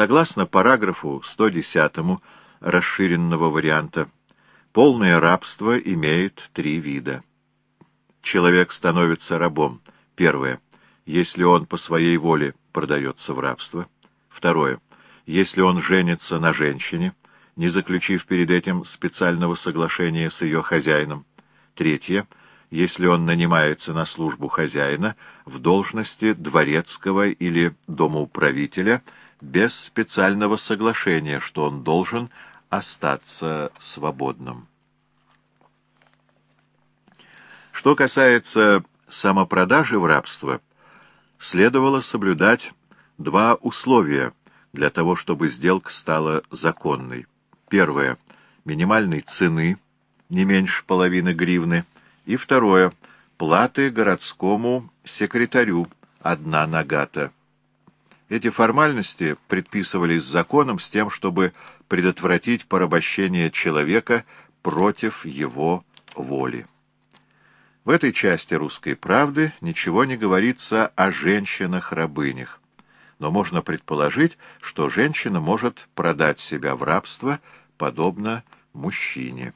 Согласно параграфу 110 расширенного варианта, полное рабство имеет три вида. Человек становится рабом. Первое. Если он по своей воле продается в рабство. Второе. Если он женится на женщине, не заключив перед этим специального соглашения с ее хозяином. Третье если он нанимается на службу хозяина в должности дворецкого или домоуправителя без специального соглашения, что он должен остаться свободным. Что касается самопродажи в рабство, следовало соблюдать два условия для того, чтобы сделка стала законной. Первое — минимальной цены, не меньше половины гривны, и второе — платы городскому секретарю, одна нагата. Эти формальности предписывались законом с тем, чтобы предотвратить порабощение человека против его воли. В этой части «Русской правды» ничего не говорится о женщинах-рабынях, но можно предположить, что женщина может продать себя в рабство, подобно мужчине.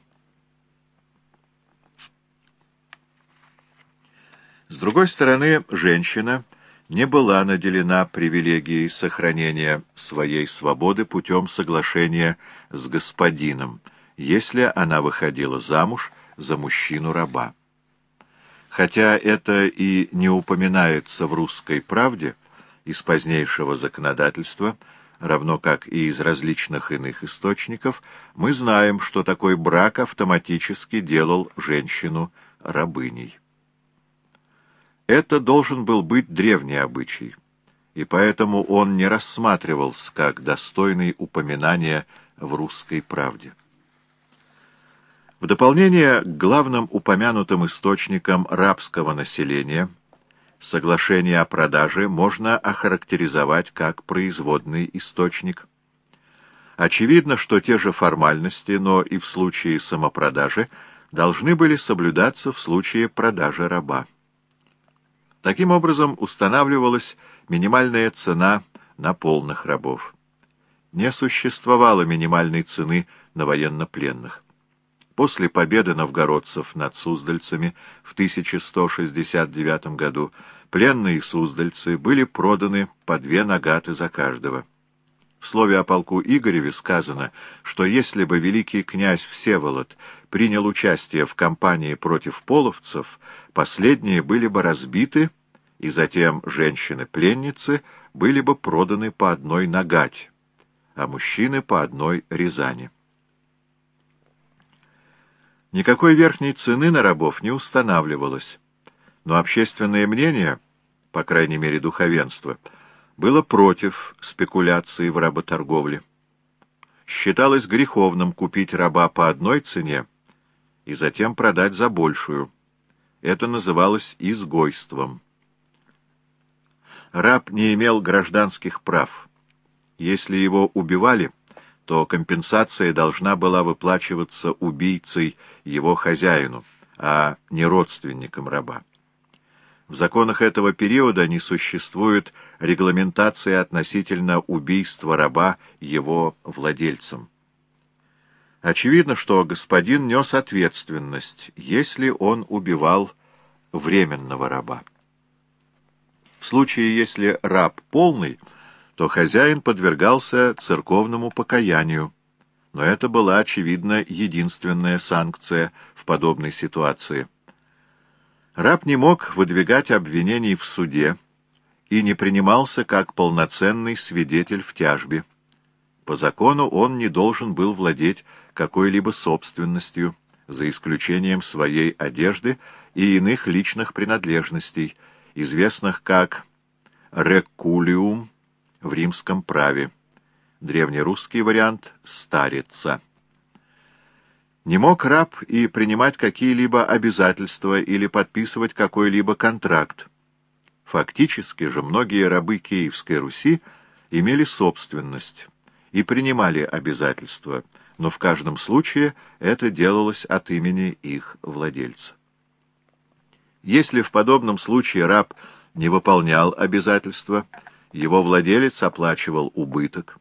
С другой стороны, женщина не была наделена привилегией сохранения своей свободы путем соглашения с господином, если она выходила замуж за мужчину-раба. Хотя это и не упоминается в «Русской правде» из позднейшего законодательства, равно как и из различных иных источников, мы знаем, что такой брак автоматически делал женщину рабыней. Это должен был быть древний обычай, и поэтому он не рассматривался как достойный упоминания в «Русской правде». В дополнение к главным упомянутым источникам рабского населения соглашение о продаже можно охарактеризовать как производный источник. Очевидно, что те же формальности, но и в случае самопродажи, должны были соблюдаться в случае продажи раба. Таким образом устанавливалась минимальная цена на полных рабов. Не существовало минимальной цены на военнопленных. После победы новгородцев над суздальцами в 1169 году пленные суздальцы были проданы по две нагаты за каждого. В слове о полку Игореве сказано, что если бы великий князь Всеволод принял участие в кампании против половцев, последние были бы разбиты, и затем женщины-пленницы были бы проданы по одной нагате, а мужчины по одной рязани. Никакой верхней цены на рабов не устанавливалось, но общественное мнение, по крайней мере духовенство, было против спекуляции в работорговле. Считалось греховным купить раба по одной цене и затем продать за большую. Это называлось изгойством. Раб не имел гражданских прав. Если его убивали, то компенсация должна была выплачиваться убийцей его хозяину, а не родственникам раба. В законах этого периода не существует регламентации относительно убийства раба его владельцам. Очевидно, что господин нес ответственность, если он убивал временного раба. В случае, если раб полный, то хозяин подвергался церковному покаянию, но это была, очевидно, единственная санкция в подобной ситуации. Раб не мог выдвигать обвинений в суде и не принимался как полноценный свидетель в тяжбе. По закону он не должен был владеть какой-либо собственностью, за исключением своей одежды и иных личных принадлежностей, известных как «рекулиум» в римском праве, древнерусский вариант «старица». Не мог раб и принимать какие-либо обязательства или подписывать какой-либо контракт. Фактически же многие рабы Киевской Руси имели собственность и принимали обязательства, но в каждом случае это делалось от имени их владельца. Если в подобном случае раб не выполнял обязательства, его владелец оплачивал убыток.